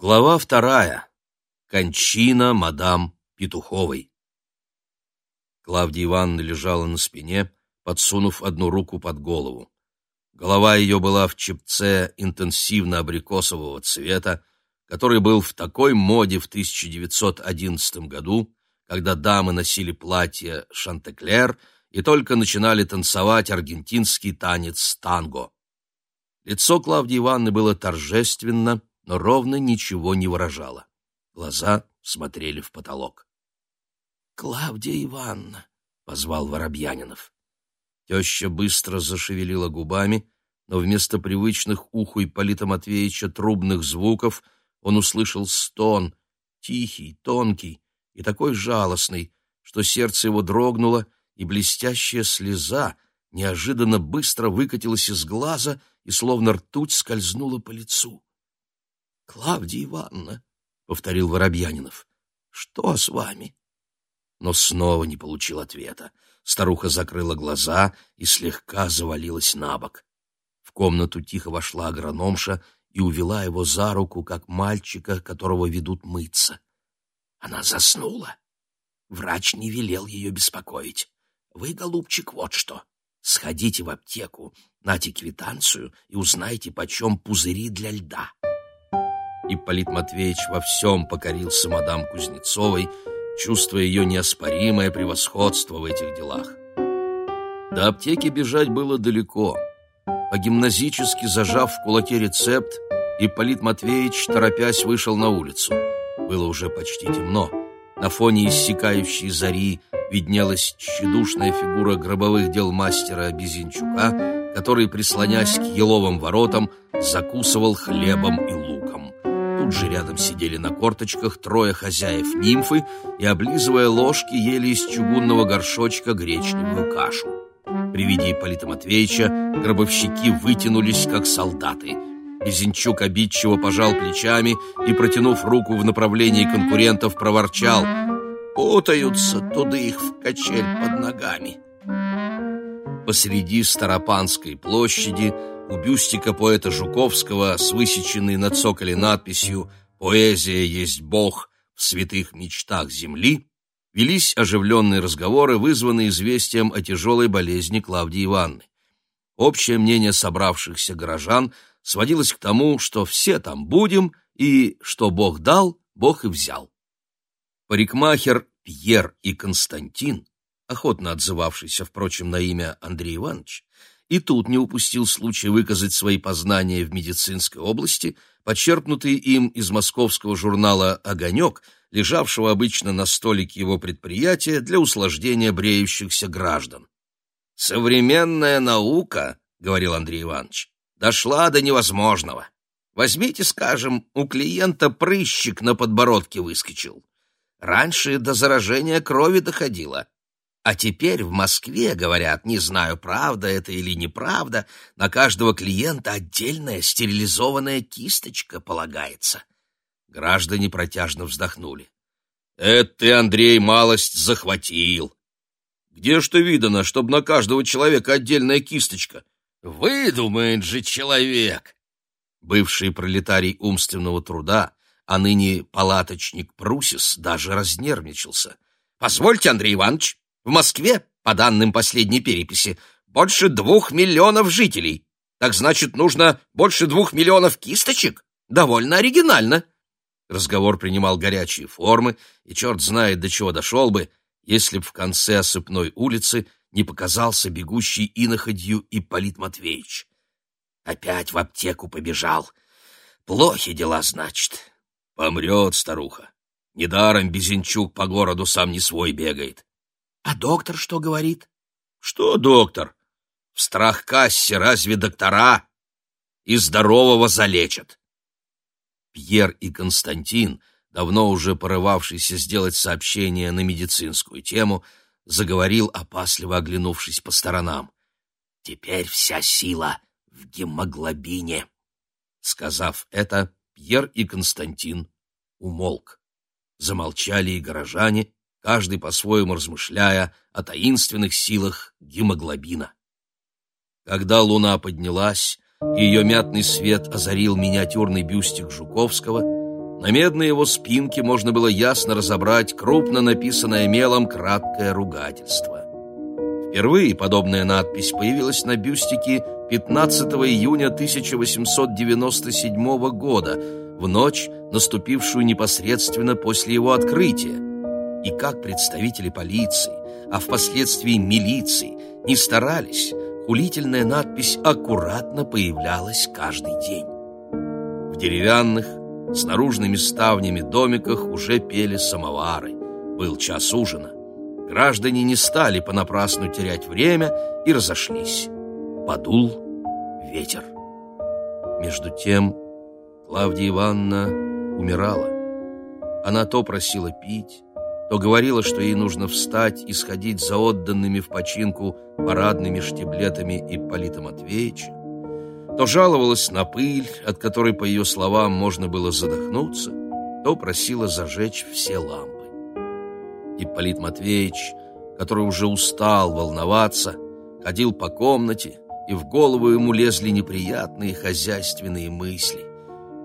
Глава вторая. Кончина мадам Петуховой. Клавдия Ивановна лежала на спине, подсунув одну руку под голову. Голова ее была в чепце интенсивно-абрикосового цвета, который был в такой моде в 1911 году, когда дамы носили платья шантеклер и только начинали танцевать аргентинский танец танго. Лицо Клавдии Ивановны было торжественно, но ровно ничего не выражала. Глаза смотрели в потолок. — Клавдия Ивановна! — позвал Воробьянинов. Теща быстро зашевелила губами, но вместо привычных уху Ипполита Матвеевича трубных звуков он услышал стон, тихий, тонкий и такой жалостный, что сердце его дрогнуло, и блестящая слеза неожиданно быстро выкатилась из глаза и словно ртуть скользнула по лицу. Клавдия Ивановна, — повторил Воробьянинов, — что с вами? Но снова не получил ответа. Старуха закрыла глаза и слегка завалилась на бок. В комнату тихо вошла агрономша и увела его за руку, как мальчика, которого ведут мыться. Она заснула. Врач не велел ее беспокоить. Вы, голубчик, вот что. Сходите в аптеку, нате квитанцию и узнайте, почем пузыри для льда. Ипполит Матвеевич во всем покорился мадам Кузнецовой, чувствуя ее неоспоримое превосходство в этих делах. До аптеки бежать было далеко. По-гимназически зажав в кулаке рецепт, Ипполит Матвеевич, торопясь, вышел на улицу. Было уже почти темно. На фоне иссякающей зари виднелась тщедушная фигура гробовых дел мастера Безинчука, который, прислонясь к еловым воротам, закусывал хлебом и луком. Тут же рядом сидели на корточках трое хозяев нимфы и, облизывая ложки, ели из чугунного горшочка гречневую кашу. При виде Ипполита Матвеевича гробовщики вытянулись, как солдаты. Безенчук обидчиво пожал плечами и, протянув руку в направлении конкурентов, проворчал «Путаются туды их в качель под ногами». Посреди Старопанской площади у бюстика поэта Жуковского с высеченной на цоколе надписью «Поэзия есть Бог в святых мечтах земли» велись оживленные разговоры, вызванные известием о тяжелой болезни Клавдии Ивановны. Общее мнение собравшихся горожан сводилось к тому, что все там будем, и что Бог дал, Бог и взял. Парикмахер Пьер и Константин, охотно отзывавшийся, впрочем, на имя Андрей Иванович, и тут не упустил случая выказать свои познания в медицинской области, подчеркнутые им из московского журнала «Огонек», лежавшего обычно на столике его предприятия для услаждения бреющихся граждан. «Современная наука, — говорил Андрей Иванович, — дошла до невозможного. Возьмите, скажем, у клиента прыщик на подбородке выскочил. Раньше до заражения крови доходило, а теперь в Москве, говорят, не знаю, правда это или неправда, на каждого клиента отдельная стерилизованная кисточка полагается. Граждане протяжно вздохнули. Это ты, Андрей, малость захватил. Где ж ты видано, чтобы на каждого человека отдельная кисточка? Выдумает же человек! Бывший пролетарий умственного труда, а ныне палаточник Прусис, даже разнервничался. — Позвольте, Андрей Иванович, в Москве, по данным последней переписи, больше двух миллионов жителей. Так значит, нужно больше двух миллионов кисточек? Довольно оригинально. Разговор принимал горячие формы, и черт знает, до чего дошел бы, если б в конце осыпной улицы не показался бегущий иноходью Ипполит Матвеевич. Опять в аптеку побежал. Плохи дела, значит. Помрет старуха. Недаром Безенчук по городу сам не свой бегает. А доктор что говорит? Что доктор? В страхкассе разве доктора? И здорового залечат. Пьер и Константин, давно уже порывавшийся сделать сообщение на медицинскую тему, заговорил, опасливо оглянувшись по сторонам. «Теперь вся сила в гемоглобине». Сказав это, Пьер и Константин умолк. Замолчали и горожане, каждый по-своему размышляя о таинственных силах гемоглобина. Когда луна поднялась, и ее мятный свет озарил миниатюрный бюстик Жуковского, На медной его спинке можно было ясно разобрать крупно написанное мелом краткое ругательство. Впервые подобная надпись появилась на бюстике 15 июня 1897 года, в ночь, наступившую непосредственно после его открытия. И как представители полиции, а впоследствии милиции, не старались, хулительная надпись аккуратно появлялась каждый день. В деревянных, с наружными ставнями домиках уже пели самовары. Был час ужина. Граждане не стали понапрасну терять время и разошлись. Подул ветер. Между тем Клавдия Ивановна умирала. Она то просила пить, то говорила, что ей нужно встать и сходить за отданными в починку парадными штиблетами Ипполита Матвеевича, то жаловалась на пыль, от которой, по ее словам, можно было задохнуться, то просила зажечь все лампы. Ипполит Матвеевич, который уже устал волноваться, ходил по комнате, и в голову ему лезли неприятные хозяйственные мысли.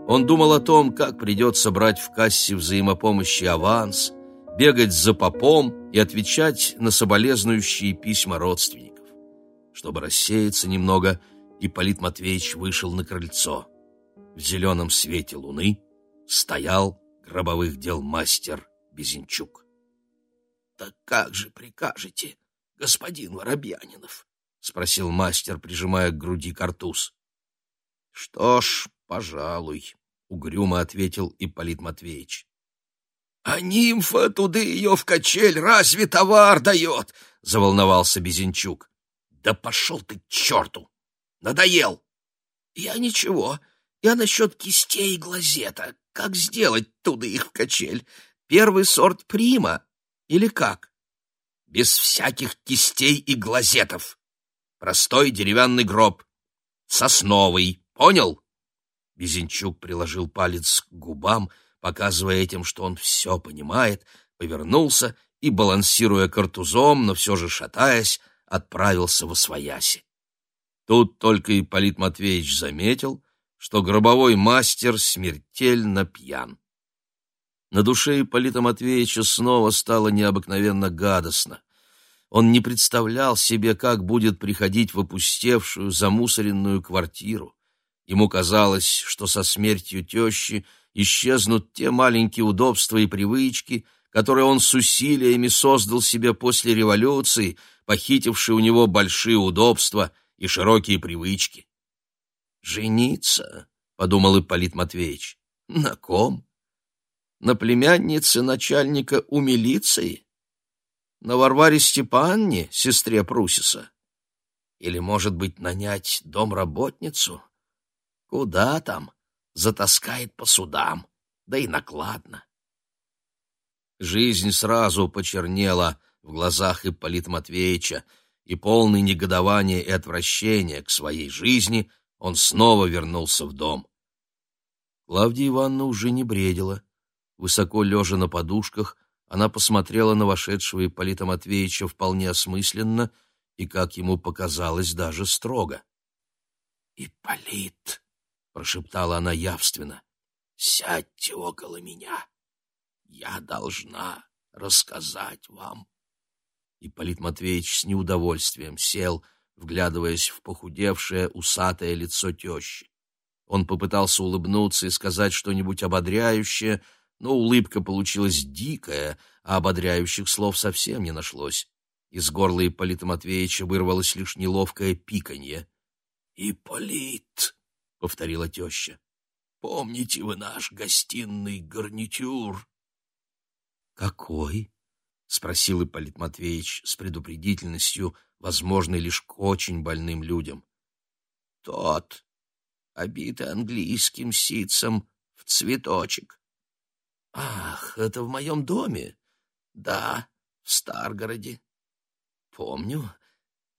Он думал о том, как придется брать в кассе взаимопомощи аванс, бегать за попом и отвечать на соболезнующие письма родственников. Чтобы рассеяться немного, Ипполит Матвеевич вышел на крыльцо. В зеленом свете луны стоял гробовых дел мастер Безенчук. — Так как же прикажете, господин Воробьянинов? — спросил мастер, прижимая к груди картуз. — Что ж, пожалуй, — угрюмо ответил Ипполит Матвеевич. — А нимфа туды ее в качель разве товар дает? — заволновался Безенчук. — Да пошел ты к черту! Надоел! — Я ничего. Я насчет кистей и глазета. Как сделать туды их в качель? Первый сорт прима или как? — Без всяких кистей и глазетов. Простой деревянный гроб. Сосновый. Понял? Безенчук приложил палец к губам, показывая этим, что он все понимает, повернулся и, балансируя картузом, но все же шатаясь, отправился во свояси. Тут только Ипполит Матвеевич заметил, что гробовой мастер смертельно пьян. На душе Ипполита Матвеевича снова стало необыкновенно гадостно. Он не представлял себе, как будет приходить в опустевшую, замусоренную квартиру. Ему казалось, что со смертью тещи исчезнут те маленькие удобства и привычки, которые он с усилиями создал себе после революции, похитившие у него большие удобства и широкие привычки. «Жениться?» — подумал Ипполит Матвеевич. «На ком? На племяннице начальника у милиции? На Варваре Степанне, сестре Прусиса? Или, может быть, нанять домработницу?» Куда там? Затаскает по судам, да и накладно. Жизнь сразу почернела в глазах Ипполита Матвеевича, и полный негодования и отвращения к своей жизни он снова вернулся в дом. Клавдия Ивановна уже не бредила. Высоко лежа на подушках, она посмотрела на вошедшего Ипполита Матвеевича вполне осмысленно и, как ему показалось, даже строго. — Ипполит! — прошептала она явственно. — Сядьте около меня. Я должна рассказать вам. Ипполит Матвеевич с неудовольствием сел, вглядываясь в похудевшее, усатое лицо тещи. Он попытался улыбнуться и сказать что-нибудь ободряющее, но улыбка получилась дикая, а ободряющих слов совсем не нашлось. Из горла Ипполита Матвеевича вырвалось лишь неловкое пиканье. — Ипполит! Повторила теща. Помните вы наш гостиный гарнитюр? Какой? спросил Ипполит Матвеевич с предупредительностью, возможной лишь к очень больным людям. Тот, обитый английским ситцем в цветочек. Ах, это в моем доме? Да, в Старгороде. Помню.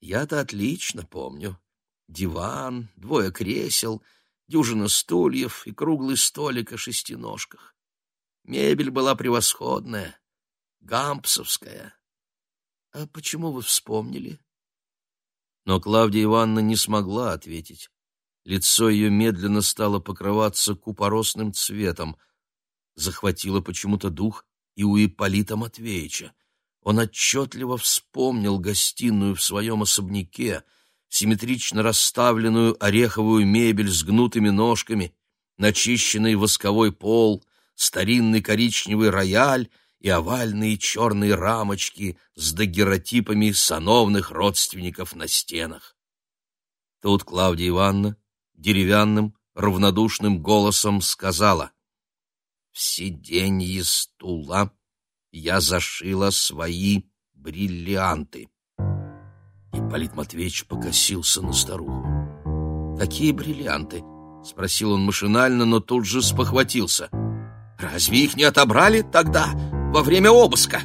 Я-то отлично помню диван, двое кресел, дюжина стульев и круглый столик о шестиножках. Мебель была превосходная, гампсовская. А почему вы вспомнили? Но Клавдия Ивановна не смогла ответить. Лицо ее медленно стало покрываться купоросным цветом. захватило почему-то дух и у Ипполита Матвеевича. Он отчетливо вспомнил гостиную в своем особняке, симметрично расставленную ореховую мебель с гнутыми ножками, начищенный восковой пол, старинный коричневый рояль и овальные черные рамочки с дагеротипами сановных родственников на стенах. Тут Клавдия Ивановна деревянным, равнодушным голосом сказала «В сиденье стула я зашила свои бриллианты». Ипполит Матвеевич покосился на старуху. «Какие бриллианты?» — спросил он машинально, но тут же спохватился. «Разве их не отобрали тогда, во время обыска?»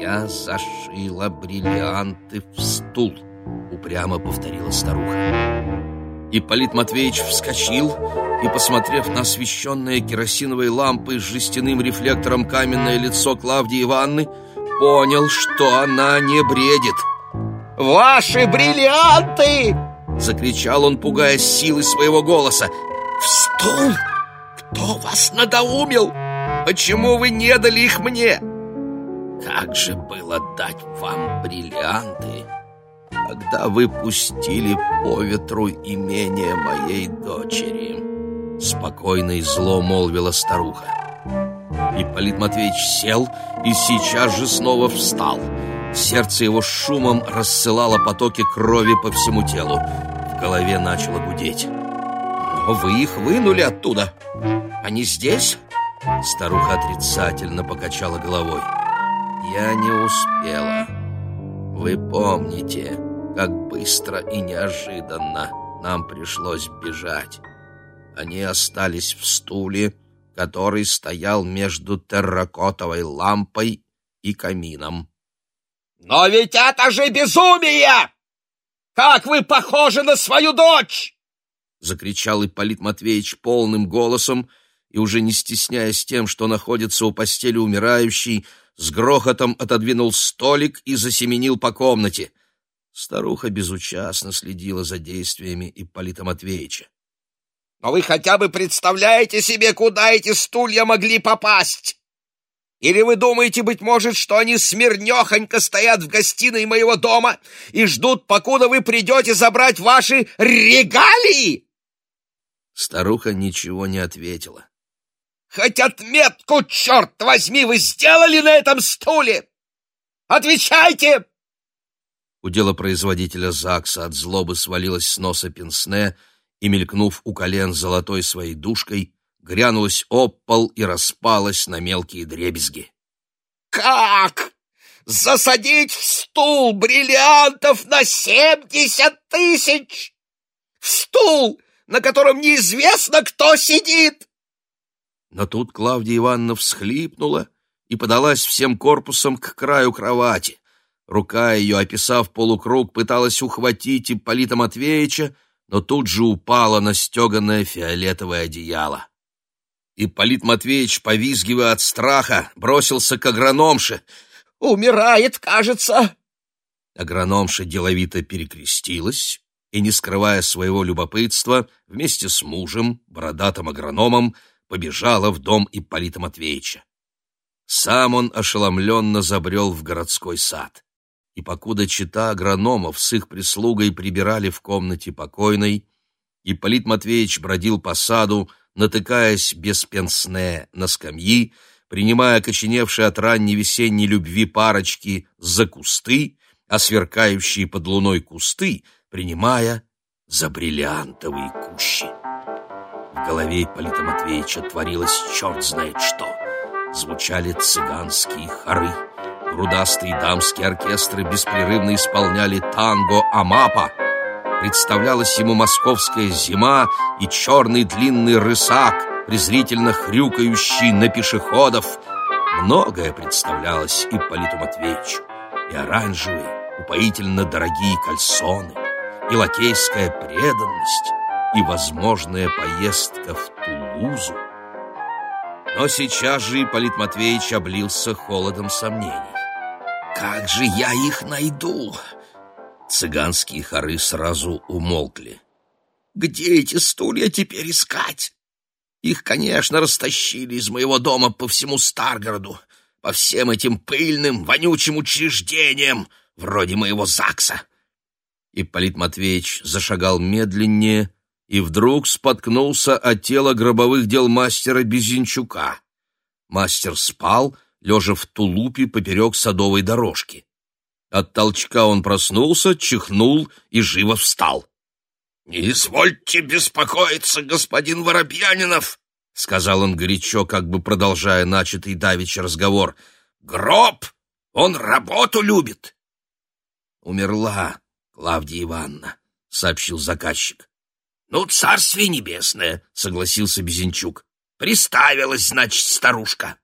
«Я зашила бриллианты в стул», — упрямо повторила старуха. Ипполит Матвеевич вскочил и, посмотрев на освещенное керосиновой лампой с жестяным рефлектором каменное лицо Клавдии Ивановны, понял, что она не бредит. «Ваши бриллианты!» — закричал он, пугая силы своего голоса. «В стул! Кто вас надоумил? Почему вы не дали их мне?» «Как же было дать вам бриллианты, когда вы пустили по ветру имение моей дочери?» Спокойно и зло молвила старуха. Ипполит Матвеевич сел и сейчас же снова встал. Сердце его шумом рассылало потоки крови по всему телу. В голове начало гудеть. «Но вы их вынули оттуда! Они здесь?» Старуха отрицательно покачала головой. «Я не успела. Вы помните, как быстро и неожиданно нам пришлось бежать. Они остались в стуле, который стоял между терракотовой лампой и камином. «Но ведь это же безумие! Как вы похожи на свою дочь!» Закричал Ипполит Матвеевич полным голосом и, уже не стесняясь тем, что находится у постели умирающей, с грохотом отодвинул столик и засеменил по комнате — Старуха безучастно следила за действиями Ипполита Матвеевича. «Но вы хотя бы представляете себе, куда эти стулья могли попасть? Или вы думаете, быть может, что они смирнехонько стоят в гостиной моего дома и ждут, покуда вы придете забрать ваши регалии?» Старуха ничего не ответила. «Хоть отметку, черт возьми, вы сделали на этом стуле! Отвечайте!» У делопроизводителя ЗАГСа от злобы свалилась с носа пенсне и, мелькнув у колен золотой своей душкой, грянулась об пол и распалась на мелкие дребезги. «Как? Засадить в стул бриллиантов на семьдесят тысяч? В стул, на котором неизвестно, кто сидит!» Но тут Клавдия Ивановна всхлипнула и подалась всем корпусом к краю кровати. Рука ее, описав полукруг, пыталась ухватить Ипполита Матвеевича, но тут же упала на стеганое фиолетовое одеяло. Ипполит Матвеевич, повизгивая от страха, бросился к агрономше. «Умирает, кажется!» Агрономша деловито перекрестилась и, не скрывая своего любопытства, вместе с мужем, бородатым агрономом, побежала в дом Ипполита Матвеевича. Сам он ошеломленно забрел в городской сад и покуда чита агрономов с их прислугой прибирали в комнате покойной, Ипполит Матвеевич бродил по саду, натыкаясь без пенсне на скамьи, принимая окоченевшие от ранней весенней любви парочки за кусты, а сверкающие под луной кусты принимая за бриллиантовые кущи. В голове Ипполита Матвеевича творилось черт знает что. Звучали цыганские хоры — Грудастые дамские оркестры беспрерывно исполняли танго «Амапа». Представлялась ему московская зима и черный длинный рысак, презрительно хрюкающий на пешеходов. Многое представлялось Ипполиту Матвеевичу. И оранжевые, упоительно дорогие кальсоны, и лакейская преданность, и возможная поездка в Тулузу. Но сейчас же Ипполит Матвеевич облился холодом сомнений. Как же я их найду? Цыганские хоры сразу умолкли. Где эти стулья теперь искать? Их, конечно, растащили из моего дома по всему Старгороду, по всем этим пыльным, вонючим учреждениям, вроде моего ЗАГСа. Ипполит Матвеевич зашагал медленнее и вдруг споткнулся от тела гробовых дел мастера Безенчука. Мастер спал, лежа в тулупе поперек садовой дорожки. От толчка он проснулся, чихнул и живо встал. — Не извольте беспокоиться, господин Воробьянинов, — сказал он горячо, как бы продолжая начатый давеча разговор. — Гроб! Он работу любит! — Умерла Клавдия Ивановна, — сообщил заказчик. — Ну, царствие небесное, — согласился Безенчук. — Приставилась, значит, старушка.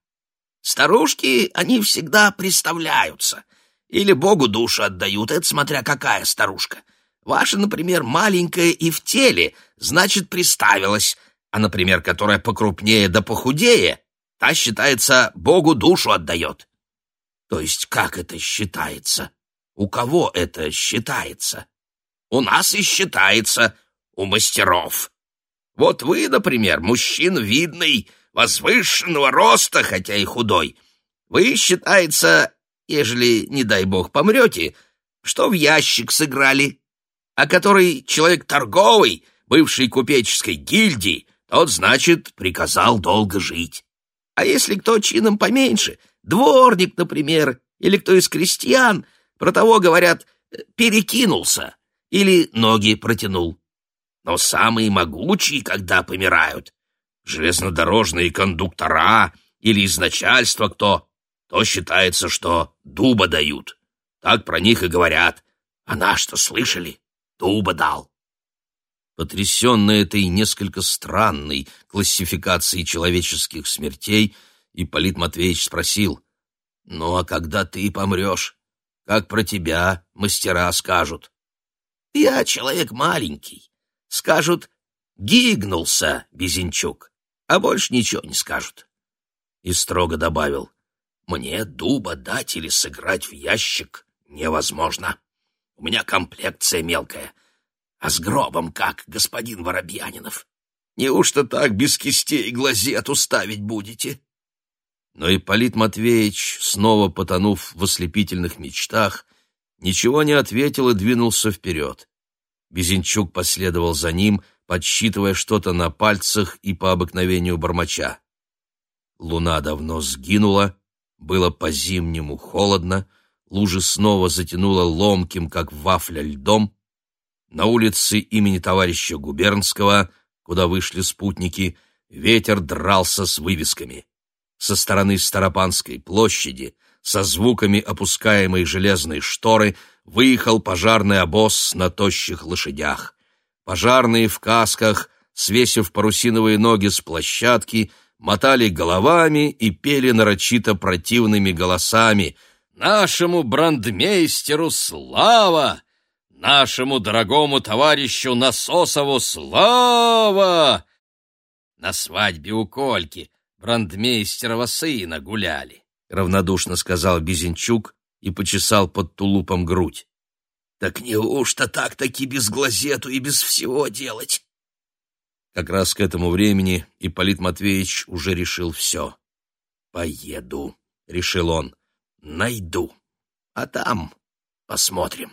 Старушки, они всегда приставляются. Или Богу душу отдают, это смотря какая старушка. Ваша, например, маленькая и в теле, значит, приставилась, а, например, которая покрупнее да похудее, та, считается, Богу душу отдает. То есть как это считается? У кого это считается? У нас и считается, у мастеров. Вот вы, например, мужчина видный, возвышенного роста, хотя и худой. Вы, считается, ежели, не дай бог, помрете, что в ящик сыграли, а который человек торговый, бывший купеческой гильдии, тот, значит, приказал долго жить. А если кто чином поменьше, дворник, например, или кто из крестьян, про того, говорят, перекинулся или ноги протянул. Но самые могучие, когда помирают, железнодорожные кондуктора или из начальства кто, то считается, что дуба дают. Так про них и говорят. А наш-то слышали? Дуба дал. Потрясенный этой несколько странной классификацией человеческих смертей, Ипполит Матвеевич спросил, «Ну а когда ты помрешь, как про тебя мастера скажут?» «Я человек маленький. Скажут, гигнулся Безенчук, а больше ничего не скажут». И строго добавил, мне дуба дать или сыграть в ящик невозможно. У меня комплекция мелкая. А с гробом как, господин Воробьянинов? Неужто так без кистей и глазет уставить будете?» Но и Полит Матвеевич, снова потонув в ослепительных мечтах, ничего не ответил и двинулся вперед. Безенчук последовал за ним, подсчитывая что-то на пальцах и по обыкновению бормоча. Луна давно сгинула, было по-зимнему холодно, лужи снова затянуло ломким, как вафля, льдом. На улице имени товарища Губернского, куда вышли спутники, ветер дрался с вывесками. Со стороны Старопанской площади, со звуками опускаемой железной шторы, выехал пожарный обоз на тощих лошадях. Пожарные в касках, свесив парусиновые ноги с площадки, мотали головами и пели нарочито противными голосами «Нашему брандмейстеру слава! Нашему дорогому товарищу Насосову слава!» На свадьбе у Кольки брандмейстерова сына гуляли, — равнодушно сказал Безенчук и почесал под тулупом грудь. — Так неужто так-таки без глазету и без всего делать? Как раз к этому времени Ипполит Матвеевич уже решил все. «Поеду», — решил он, — «найду, а там посмотрим».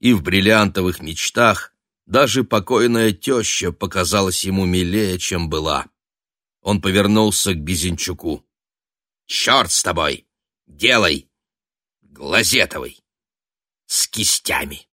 И в бриллиантовых мечтах даже покойная теща показалась ему милее, чем была. Он повернулся к Безенчуку. «Черт с тобой! Делай! Глазетовый! С кистями!»